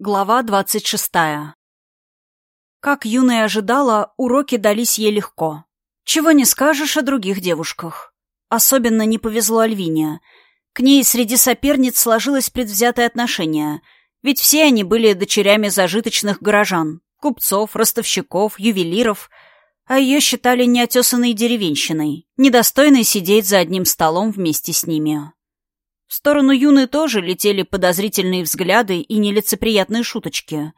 Глава двадцать шестая. Как Юна и ожидала, уроки дались ей легко. Чего не скажешь о других девушках. Особенно не повезло Альвине. К ней среди соперниц сложилось предвзятое отношение, ведь все они были дочерями зажиточных горожан, купцов, ростовщиков, ювелиров, а ее считали неотесанной деревенщиной, недостойной сидеть за одним столом вместе с ними. В сторону Юны тоже летели подозрительные взгляды и нелицеприятные шуточки.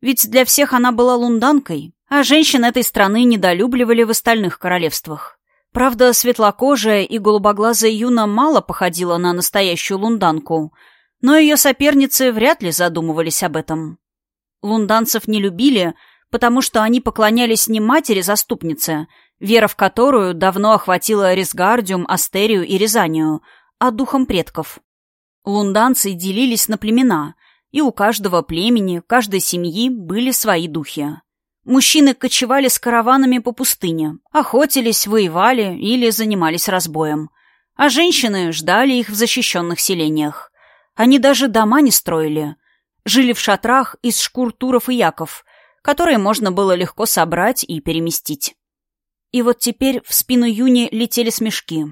Ведь для всех она была лунданкой, а женщин этой страны недолюбливали в остальных королевствах. Правда, светлокожая и голубоглазая Юна мало походила на настоящую лунданку, но ее соперницы вряд ли задумывались об этом. Лунданцев не любили, потому что они поклонялись не матери-заступнице, вера в которую давно охватила Ресгардиум, Астерию и Рязанию — а духом предков. Лунданцы делились на племена, и у каждого племени, каждой семьи были свои духи. Мужчины кочевали с караванами по пустыне, охотились, воевали или занимались разбоем. А женщины ждали их в защищенных селениях. Они даже дома не строили. Жили в шатрах из шкур туров и яков, которые можно было легко собрать и переместить. И вот теперь в спину Юни летели смешки.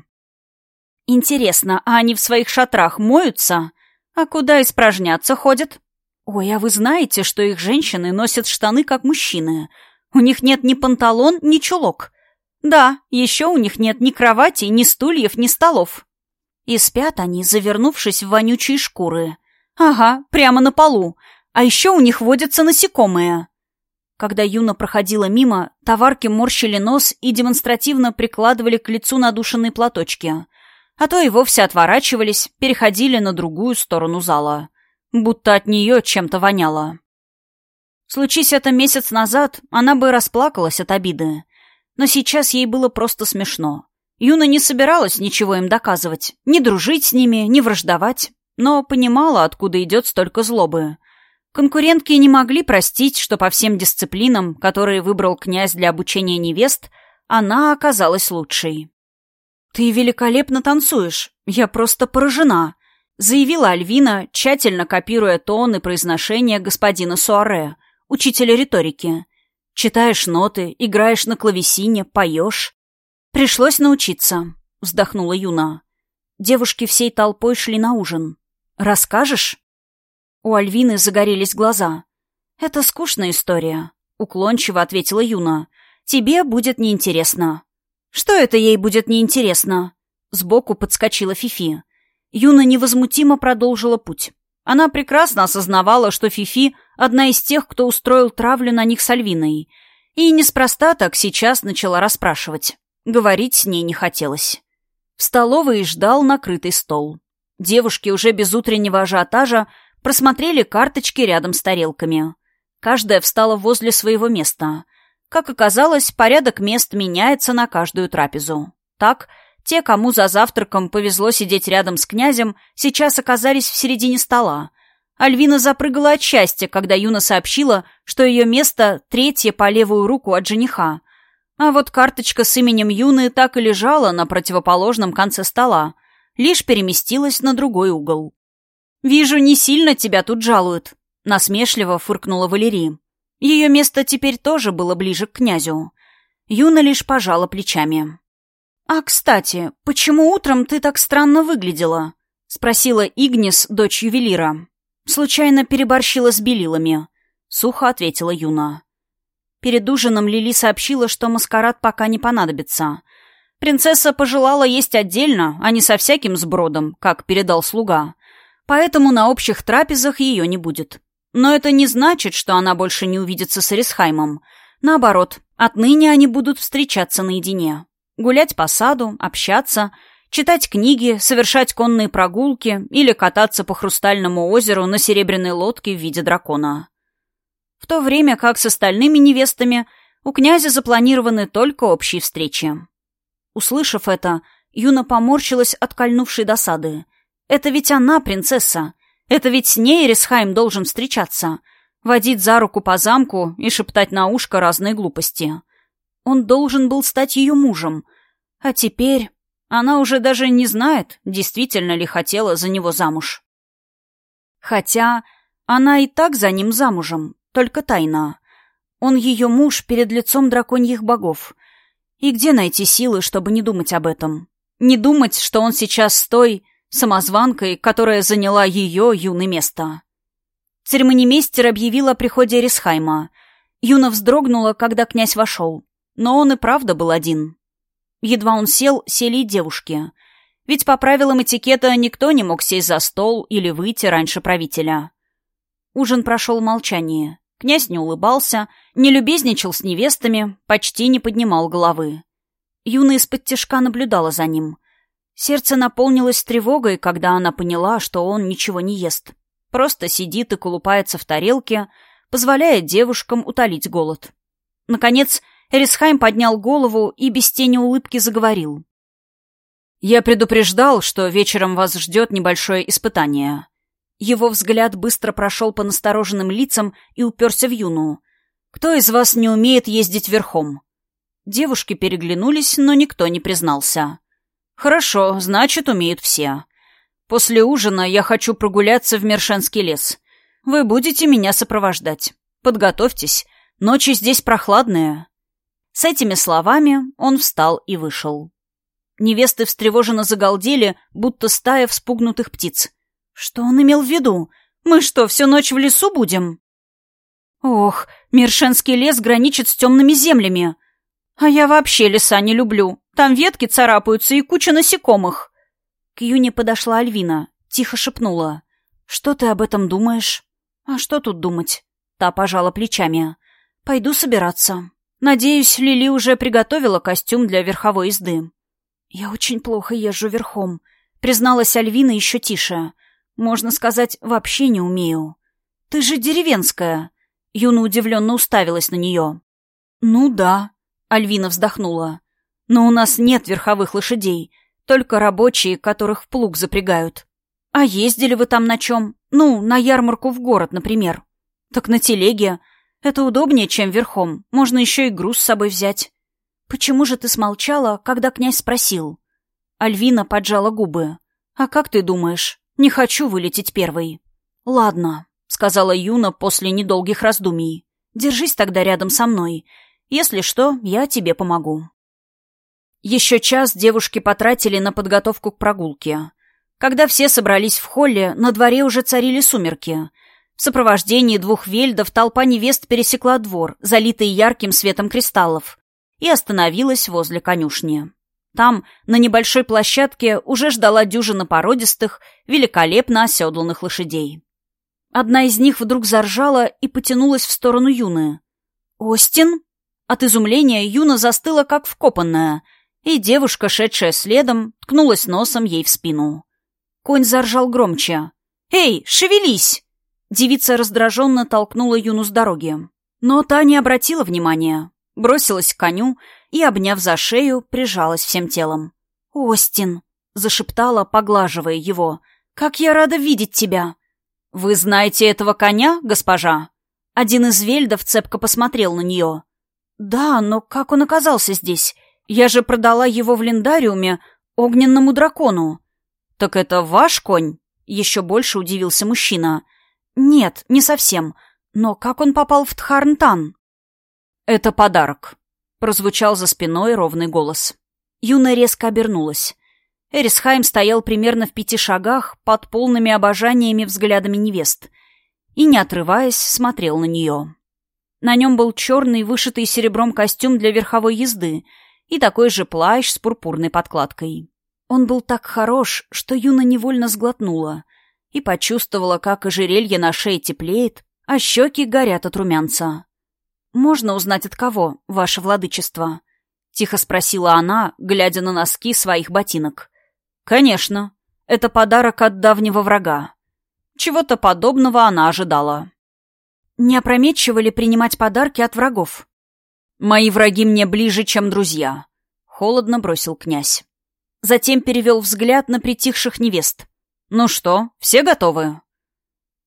Интересно, а они в своих шатрах моются? А куда испражняться ходят? Ой, а вы знаете, что их женщины носят штаны, как мужчины? У них нет ни панталон, ни чулок. Да, еще у них нет ни кровати, ни стульев, ни столов. И спят они, завернувшись в вонючие шкуры. Ага, прямо на полу. А еще у них водятся насекомые. Когда Юна проходила мимо, товарки морщили нос и демонстративно прикладывали к лицу надушенные платочки а то и вовсе отворачивались, переходили на другую сторону зала, будто от нее чем-то воняло. Случись это месяц назад, она бы расплакалась от обиды. Но сейчас ей было просто смешно. Юна не собиралась ничего им доказывать, ни дружить с ними, ни враждовать, но понимала, откуда идет столько злобы. Конкурентки не могли простить, что по всем дисциплинам, которые выбрал князь для обучения невест, она оказалась лучшей. «Ты великолепно танцуешь. Я просто поражена», — заявила Альвина, тщательно копируя тон и произношение господина Суаре, учителя риторики. «Читаешь ноты, играешь на клавесине, поешь». «Пришлось научиться», — вздохнула Юна. Девушки всей толпой шли на ужин. «Расскажешь?» У Альвины загорелись глаза. «Это скучная история», — уклончиво ответила Юна. «Тебе будет неинтересно». Что это ей будет неинтересно? Сбоку подскочила Фифи. Юна невозмутимо продолжила путь. Она прекрасно осознавала, что Фифи — одна из тех, кто устроил травлю на них с Альвиной. И неспроста так сейчас начала расспрашивать. Говорить с ней не хотелось. В столовой ждал накрытый стол. Девушки уже без утреннего ажиотажа просмотрели карточки рядом с тарелками. Каждая встала возле своего места. Как оказалось, порядок мест меняется на каждую трапезу. Так, те, кому за завтраком повезло сидеть рядом с князем, сейчас оказались в середине стола. Альвина запрыгала от счастья, когда Юна сообщила, что ее место третье по левую руку от жениха. А вот карточка с именем Юны так и лежала на противоположном конце стола, лишь переместилась на другой угол. «Вижу, не сильно тебя тут жалуют», — насмешливо фыркнула Валерий. Ее место теперь тоже было ближе к князю. Юна лишь пожала плечами. «А, кстати, почему утром ты так странно выглядела?» — спросила Игнис, дочь ювелира. «Случайно переборщила с белилами», — сухо ответила Юна. Перед ужином Лили сообщила, что маскарад пока не понадобится. Принцесса пожелала есть отдельно, а не со всяким сбродом, как передал слуга. Поэтому на общих трапезах ее не будет. Но это не значит, что она больше не увидится с Эрисхаймом. Наоборот, отныне они будут встречаться наедине. Гулять по саду, общаться, читать книги, совершать конные прогулки или кататься по хрустальному озеру на серебряной лодке в виде дракона. В то время как с остальными невестами у князя запланированы только общие встречи. Услышав это, Юна поморщилась от кольнувшей досады. Это ведь она принцесса, это ведь с ней Рисхайм должен встречаться, водить за руку по замку и шептать на ушко разные глупости. Он должен был стать ее мужем. А теперь она уже даже не знает, действительно ли хотела за него замуж. Хотя Она и так за ним замужем, только тайна. Он ее муж перед лицом драконьих богов. И где найти силы, чтобы не думать об этом? Не думать, что он сейчас с той самозванкой, которая заняла ее юное место. Церемонимейстер объявил о приходе Рисхайма. Юна вздрогнула, когда князь вошел. Но он и правда был один. Едва он сел, сели и девушки. Ведь по правилам этикета никто не мог сесть за стол или выйти раньше правителя. Ужин прошел в молчании. Князь не улыбался, не любезничал с невестами, почти не поднимал головы. Юна из-под тяжка наблюдала за ним. Сердце наполнилось тревогой, когда она поняла, что он ничего не ест. Просто сидит и колупается в тарелке, позволяя девушкам утолить голод. Наконец, Эрисхайм поднял голову и без тени улыбки заговорил. «Я предупреждал, что вечером вас ждет небольшое испытание». Его взгляд быстро прошел по настороженным лицам и уперся в Юну. «Кто из вас не умеет ездить верхом?» Девушки переглянулись, но никто не признался. «Хорошо, значит, умеют все. После ужина я хочу прогуляться в Мершенский лес. Вы будете меня сопровождать. Подготовьтесь, ночи здесь прохладные». С этими словами он встал и вышел. Невесты встревоженно загалдели, будто стая вспугнутых птиц. «Что он имел в виду? Мы что, всю ночь в лесу будем?» «Ох, Мершенский лес граничит с темными землями. А я вообще леса не люблю. Там ветки царапаются и куча насекомых». К Юне подошла Альвина, тихо шепнула. «Что ты об этом думаешь?» «А что тут думать?» Та пожала плечами. «Пойду собираться». Надеюсь, Лили уже приготовила костюм для верховой езды. «Я очень плохо езжу верхом», — призналась Альвина еще тише. «Можно сказать, вообще не умею». «Ты же деревенская!» Юна удивленно уставилась на нее. «Ну да», — Альвина вздохнула. «Но у нас нет верховых лошадей, только рабочие, которых в плуг запрягают. А ездили вы там на чем? Ну, на ярмарку в город, например». «Так на телеге. Это удобнее, чем верхом. Можно еще и груз с собой взять. Почему же ты смолчала, когда князь спросил? Альвина поджала губы. А как ты думаешь? Не хочу вылететь первой. Ладно, сказала Юна после недолгих раздумий. Держись тогда рядом со мной. Если что, я тебе помогу. Еще час девушки потратили на подготовку к прогулке. Когда все собрались в холле, на дворе уже царили сумерки — в сопровождении двух вельдов толпа невест пересекла двор, залитый ярким светом кристаллов, и остановилась возле конюшни. Там, на небольшой площадке, уже ждала дюжина породистых, великолепно оседланных лошадей. Одна из них вдруг заржала и потянулась в сторону Юны. «Остин?» От изумления Юна застыла, как вкопанная, и девушка, шедшая следом, ткнулась носом ей в спину. Конь заржал громче. «Эй, шевелись!» Девица раздраженно толкнула Юну с дороги. Но та не обратила внимания. Бросилась к коню и, обняв за шею, прижалась всем телом. «Остин!» — зашептала, поглаживая его. «Как я рада видеть тебя!» «Вы знаете этого коня, госпожа?» Один из вельдов цепко посмотрел на нее. «Да, но как он оказался здесь? Я же продала его в лендариуме огненному дракону». «Так это ваш конь?» Еще больше удивился мужчина. «Нет, не совсем. Но как он попал в Тхарнтан?» «Это подарок», — прозвучал за спиной ровный голос. Юна резко обернулась. Эрисхайм стоял примерно в пяти шагах под полными обожаниями взглядами невест и, не отрываясь, смотрел на нее. На нем был черный, вышитый серебром костюм для верховой езды и такой же плащ с пурпурной подкладкой. Он был так хорош, что Юна невольно сглотнула и почувствовала, как ожерелье на шее теплеет, а щеки горят от румянца. «Можно узнать от кого, ваше владычество?» — тихо спросила она, глядя на носки своих ботинок. «Конечно. Это подарок от давнего врага. Чего-то подобного она ожидала». «Не опрометчиво ли принимать подарки от врагов?» «Мои враги мне ближе, чем друзья», — холодно бросил князь. Затем перевел взгляд на притихших невест. «Ну что, все готовы?»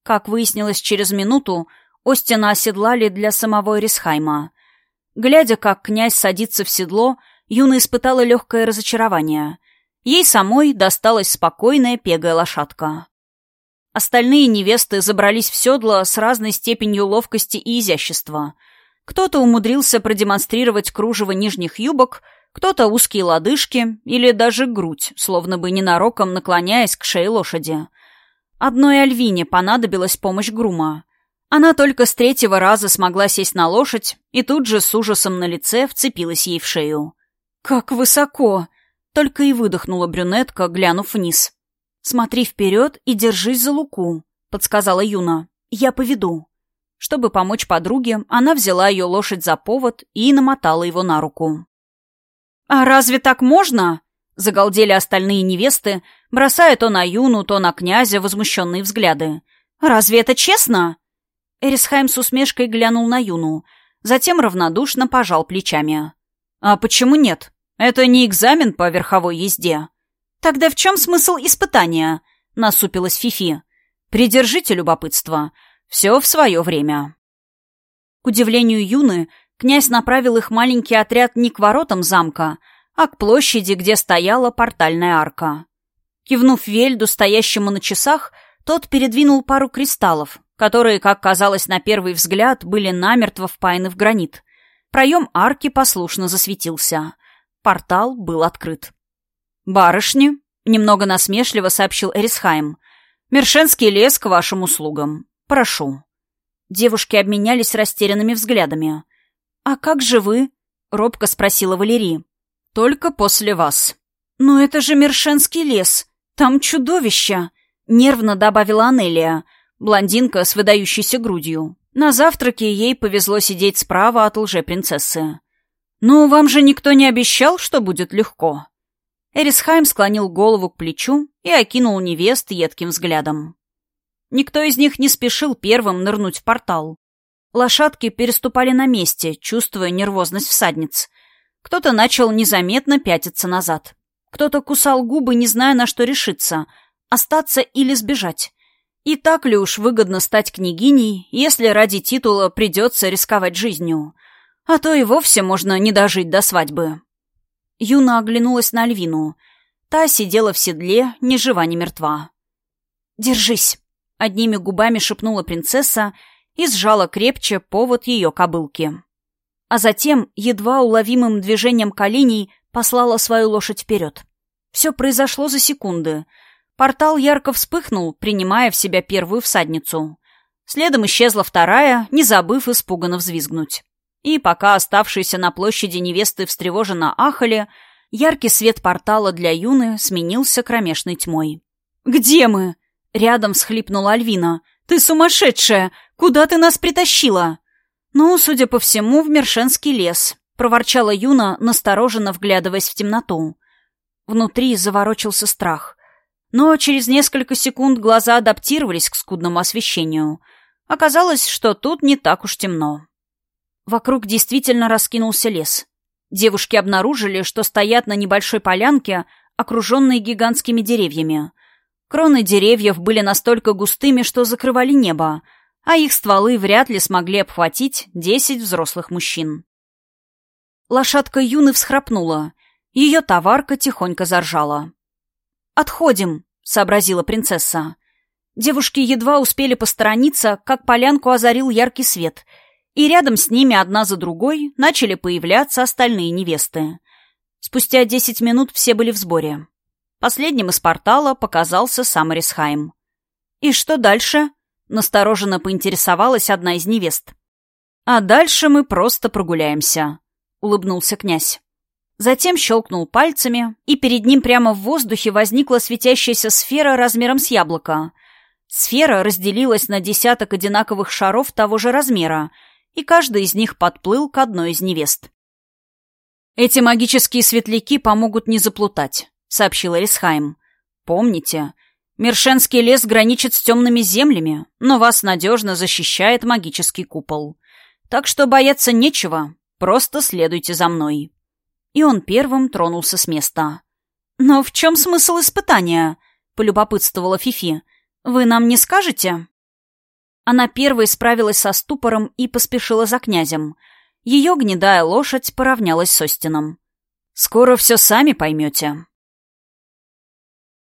Как выяснилось через минуту, Остина оседлали для самого Рисхайма. Глядя, как князь садится в седло, Юна испытала легкое разочарование. Ей самой досталась спокойная пегая лошадка. Остальные невесты забрались в седло с разной степенью ловкости и изящества. Кто-то умудрился продемонстрировать кружево нижних юбок, кто-то узкие лодыжки или даже грудь, словно бы ненароком наклоняясь к шее лошади. Одной Альвине понадобилась помощь грума. Она только с третьего раза смогла сесть на лошадь и тут же с ужасом на лице вцепилась ей в шею. «Как высоко!» — только и выдохнула брюнетка, глянув вниз. «Смотри вперед и держись за луку», — подсказала Юна. «Я поведу». Чтобы помочь подруге, она взяла ее лошадь за повод и намотала его на руку. «А разве так можно?» — загалдели остальные невесты, бросая то на Юну, то на князя возмущенные взгляды. «Разве это честно?» Эрисхайм с усмешкой глянул на Юну, затем равнодушно пожал плечами. «А почему нет? Это не экзамен по верховой езде. «Тогда в чем смысл испытания?» — насупилась Фифи. «Придержите любопытство. Все в свое время». К удивлению Юны, князь направил их маленький отряд не к воротам замка, а к площади, где стояла портальная арка. Кивнув Вельду, стоящему на часах, тот передвинул пару кристаллов, которые, как казалось на первый взгляд, были намертво впаяны в гранит. Проем арки послушно засветился. Портал был открыт. «Барышни», — немного насмешливо сообщил Эрисхайм, — «Мершенский лес к вашим услугам. Прошу». Девушки обменялись растерянными взглядами. «А как же вы?» — робко спросила Валерий. «Только после вас». «Но это же Мершенский лес. Там чудовища!» — нервно добавила Анелия, блондинка с выдающейся грудью. На завтраке ей повезло сидеть справа от лже-принцессы. «Ну, вам же никто не обещал, что будет легко?» Эрисхайм склонил голову к плечу и окинул невест едким взглядом. Никто из них не спешил первым нырнуть в портал. Лошадки переступали на месте, чувствуя нервозность всадниц. Кто-то начал незаметно пятиться назад. Кто-то кусал губы, не зная, на что решиться — остаться или сбежать. И так ли уж выгодно стать княгиней, если ради титула придется рисковать жизнью? А то и вовсе можно не дожить до свадьбы. Юна оглянулась на Альвину. Та сидела в седле, ни жива, ни мертва. «Держись!» — одними губами шепнула принцесса и сжала крепче повод ее кобылки. А затем, едва уловимым движением коленей, послала свою лошадь вперед. Все произошло за секунды. Портал ярко вспыхнул, принимая в себя первую всадницу. Следом исчезла вторая, не забыв испуганно взвизгнуть. И пока оставшиеся на площади невесты встревоженно ахали, яркий свет портала для Юны сменился кромешной тьмой. «Где мы?» — рядом всхлипнула Альвина. «Ты сумасшедшая! Куда ты нас притащила?» «Ну, судя по всему, в Мершенский лес», — проворчала Юна, настороженно вглядываясь в темноту. Внутри заворочился страх. Но через несколько секунд глаза адаптировались к скудному освещению. Оказалось, что тут не так уж темно. Вокруг действительно раскинулся лес. Девушки обнаружили, что стоят на небольшой полянке, окруженной гигантскими деревьями. Кроны деревьев были настолько густыми, что закрывали небо, а их стволы вряд ли смогли обхватить десять взрослых мужчин. Лошадка Юны всхрапнула. Ее товарка тихонько заржала. «Отходим», — сообразила принцесса. Девушки едва успели посторониться, как полянку озарил яркий свет — и рядом с ними одна за другой начали появляться остальные невесты. Спустя десять минут все были в сборе. Последним из портала показался сам Рисхайм. «И что дальше?» — настороженно поинтересовалась одна из невест. «А дальше мы просто прогуляемся», — улыбнулся князь. Затем щелкнул пальцами, и перед ним прямо в воздухе возникла светящаяся сфера размером с яблоко. Сфера разделилась на десяток одинаковых шаров того же размера — и каждый из них подплыл к одной из невест. «Эти магические светляки помогут не заплутать», — сообщил Эрисхайм. «Помните, Мершенский лес граничит с темными землями, но вас надежно защищает магический купол. Так что бояться нечего, просто следуйте за мной». И он первым тронулся с места. «Но в чем смысл испытания?» — полюбопытствовала Фифи. «Вы нам не скажете?» Она первой справилась со ступором и поспешила за князем. Ее гнедая лошадь поравнялась с Остином. «Скоро все сами поймете»,